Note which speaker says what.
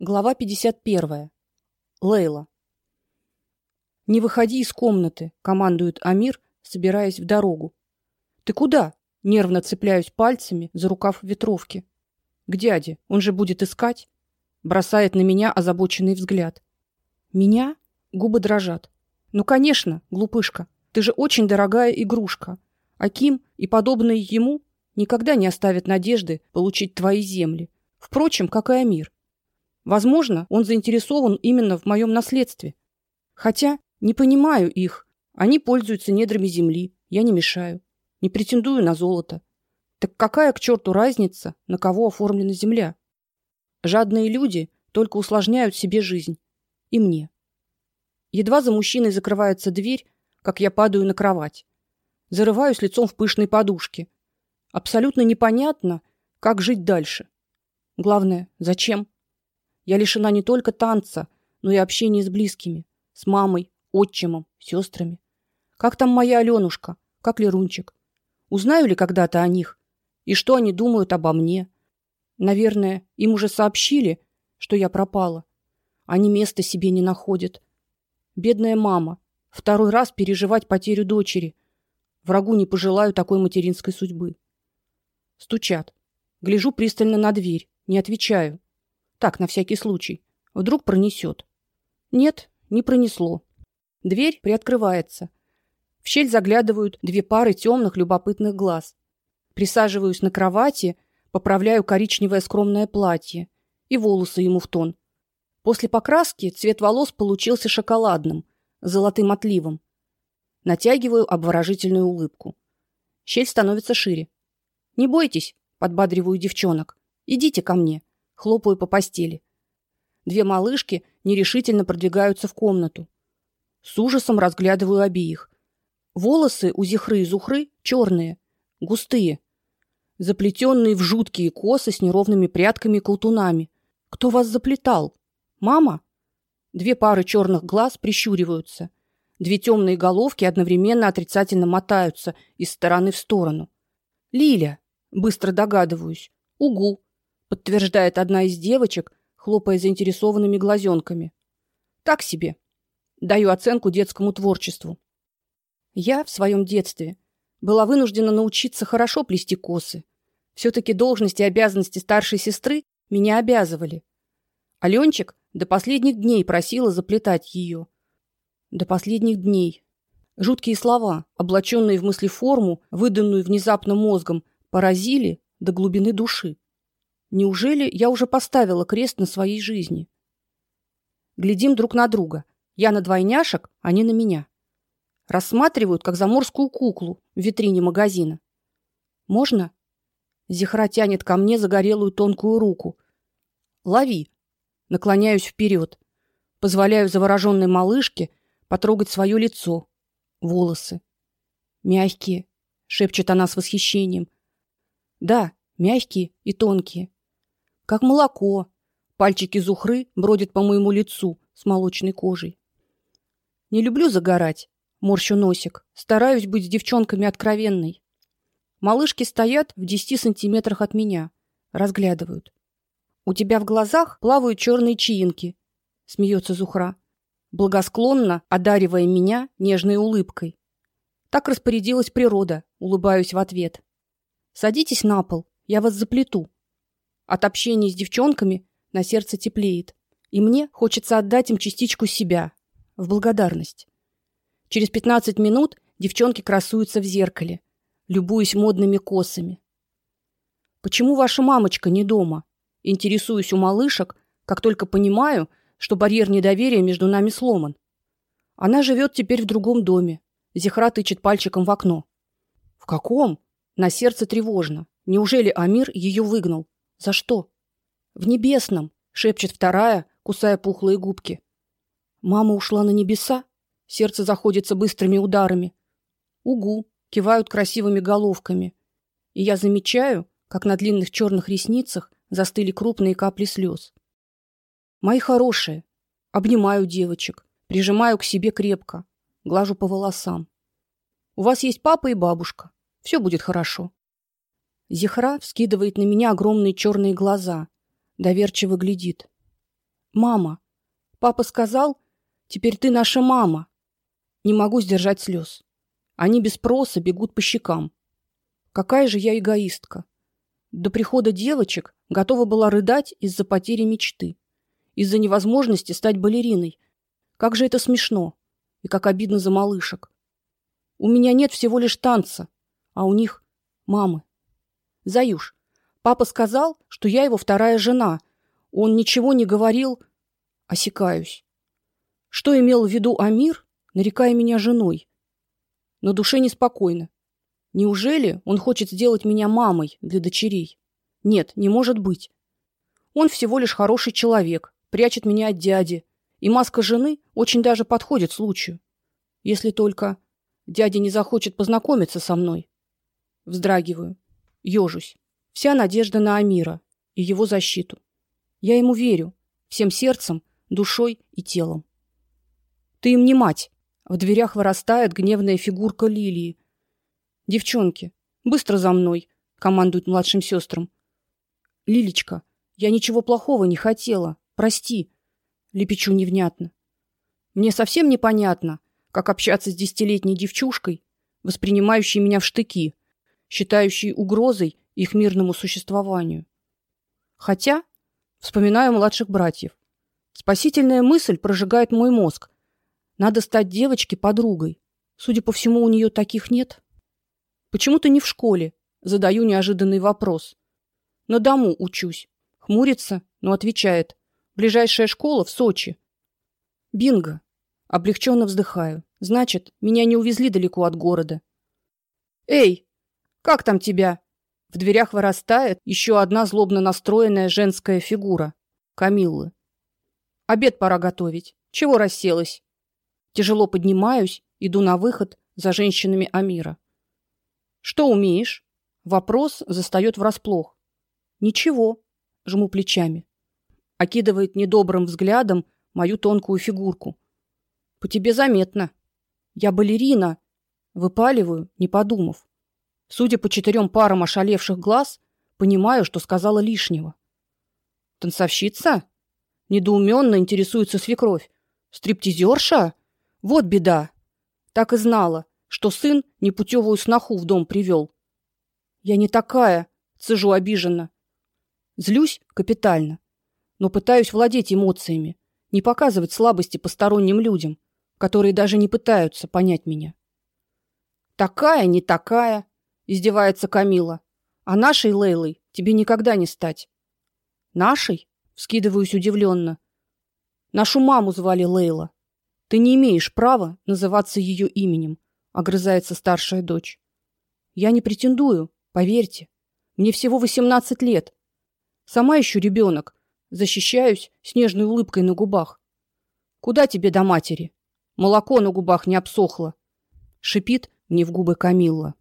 Speaker 1: Глава 51. Лейла. Не выходи из комнаты, командует Амир, собираясь в дорогу. Ты куда? Нервно цепляюсь пальцами за рукав ветровки. К дяде, он же будет искать. Бросает на меня озабоченный взгляд. Меня? Губы дрожат. Ну, конечно, глупышка. Ты же очень дорогая игрушка. Аким и подобные ему никогда не оставят надежды получить твои земли. Впрочем, как и Амир. Возможно, он заинтересован именно в моем наследстве. Хотя не понимаю их. Они пользуются недрами земли, я не мешаю. Не претендую на золото. Так какая к черту разница, на кого оформлена земля? Жадные люди только усложняют себе жизнь. И мне. Едва за мужчиной закрывается дверь, как я падаю на кровать. Зарываюсь лицом в пышной подушке. Абсолютно непонятно, как жить дальше. Главное, зачем? Я лишена не только танца, но и общения с близкими, с мамой, отчимом, сестрами. Как там моя Алёнушка? Как Лерунчик? Узнаю ли когда-то о них? И что они думают обо мне? Наверное, им уже сообщили, что я пропала. Они места себе не находят. Бедная мама, второй раз переживать потерю дочери. Врагу не пожелаю такой материнской судьбы. Стучат. Гляжу пристально на дверь, не отвечаю. Так, на всякий случай. Вдруг пронесет. Нет, не пронесло. Дверь приоткрывается. В щель заглядывают две пары темных любопытных глаз. Присаживаюсь на кровати, поправляю коричневое скромное платье и волосы ему в тон. После покраски цвет волос получился шоколадным, золотым отливом. Натягиваю обворожительную улыбку. Щель становится шире. Не бойтесь, подбадриваю девчонок. Идите ко мне хлопаю по постели. Две малышки нерешительно продвигаются в комнату. С ужасом разглядываю обеих. Волосы у Зихры и Зухры черные, густые, заплетенные в жуткие косы с неровными прядками и колтунами. Кто вас заплетал? Мама? Две пары черных глаз прищуриваются. Две темные головки одновременно отрицательно мотаются из стороны в сторону. Лиля, быстро догадываюсь. Угу подтверждает одна из девочек, хлопая заинтересованными глазенками. Так себе. Даю оценку детскому творчеству. Я в своем детстве была вынуждена научиться хорошо плести косы. все таки должности и обязанности старшей сестры меня обязывали. Алёнчик до последних дней просила заплетать ее. До последних дней. Жуткие слова, облаченные в мыслеформу, выданную внезапно мозгом, поразили до глубины души. Неужели я уже поставила крест на своей жизни? Глядим друг на друга. Я на двойняшек, они на меня. Рассматривают как заморскую куклу в витрине магазина. Можно? Зихра тянет ко мне загорелую тонкую руку. Лови. Наклоняюсь вперед, позволяю завороженной малышке потрогать свое лицо, волосы. Мягкие, шепчет она с восхищением. Да, мягкие и тонкие как молоко. Пальчики Зухры бродят по моему лицу с молочной кожей. Не люблю загорать, морщу носик, стараюсь быть с девчонками откровенной. Малышки стоят в десяти сантиметрах от меня, разглядывают. У тебя в глазах плавают черные чаинки, смеется Зухра, благосклонно одаривая меня нежной улыбкой. Так распорядилась природа, улыбаюсь в ответ. Садитесь на пол, я вас заплету. От общения с девчонками на сердце теплеет, и мне хочется отдать им частичку себя в благодарность. Через 15 минут девчонки красуются в зеркале, любуясь модными косами. Почему ваша мамочка не дома? Интересуюсь у малышек, как только понимаю, что барьер недоверия между нами сломан. Она живет теперь в другом доме. Зихра тычет пальчиком в окно. В каком? На сердце тревожно. Неужели Амир ее выгнал? За что? В небесном, шепчет вторая, кусая пухлые губки. Мама ушла на небеса? Сердце заходится быстрыми ударами. Угу, кивают красивыми головками. И я замечаю, как на длинных черных ресницах застыли крупные капли слез. Мои хорошие, обнимаю девочек, прижимаю к себе крепко, глажу по волосам. У вас есть папа и бабушка. Все будет хорошо. Зихра вскидывает на меня огромные черные глаза, доверчиво глядит. Мама. Папа сказал, теперь ты наша мама. Не могу сдержать слез. Они без спроса бегут по щекам. Какая же я эгоистка. До прихода девочек готова была рыдать из-за потери мечты, из-за невозможности стать балериной. Как же это смешно и как обидно за малышек. У меня нет всего лишь танца, а у них мамы. Заюш, папа сказал, что я его вторая жена. Он ничего не говорил, осекаюсь. Что имел в виду Амир, нарекая меня женой? На душе неспокойно. Неужели он хочет сделать меня мамой для дочерей? Нет, не может быть. Он всего лишь хороший человек, прячет меня от дяди, и маска жены очень даже подходит случаю. Если только дядя не захочет познакомиться со мной. Вздрагиваю, ёжусь. Вся надежда на Амира и его защиту. Я ему верю всем сердцем, душой и телом. Ты им не мать. В дверях вырастает гневная фигурка Лилии. Девчонки, быстро за мной, командует младшим сестрам. Лилечка, я ничего плохого не хотела. Прости, лепечу невнятно. Мне совсем непонятно, как общаться с десятилетней девчушкой, воспринимающей меня в штыки, считающей угрозой их мирному существованию. Хотя вспоминаю младших братьев. Спасительная мысль прожигает мой мозг, надо стать девочке подругой. Судя по всему, у нее таких нет. Почему ты не в школе? Задаю неожиданный вопрос. На дому учусь. Хмурится, но отвечает: ближайшая школа в Сочи. Бинго. Облегченно вздыхаю. Значит, меня не увезли далеко от города. Эй, как там тебя? В дверях вырастает еще одна злобно настроенная женская фигура Камиллы. Обед пора готовить. Чего расселась? Тяжело поднимаюсь, иду на выход за женщинами Амира. Что умеешь? Вопрос застаёт врасплох. Ничего, жму плечами. Окидывает недобрым взглядом мою тонкую фигурку. По тебе заметно. Я балерина, выпаливаю, не подумав. Судя по четырем парам ошалевших глаз, понимаю, что сказала лишнего. Танцовщица? Недоуменно интересуется свекровь. Стриптизерша? Вот беда. Так и знала, что сын непутевую сноху в дом привел. Я не такая, цежу обиженно. Злюсь капитально, но пытаюсь владеть эмоциями, не показывать слабости посторонним людям, которые даже не пытаются понять меня. Такая, не такая, издевается Камила. А нашей Лейлой тебе никогда не стать. Нашей? Вскидываюсь удивленно. Нашу маму звали Лейла. Ты не имеешь права называться ее именем, огрызается старшая дочь. Я не претендую, поверьте. Мне всего восемнадцать лет. Сама еще ребенок. Защищаюсь с нежной улыбкой на губах. Куда тебе до матери? Молоко на губах не обсохло, шипит мне в губы Камилла.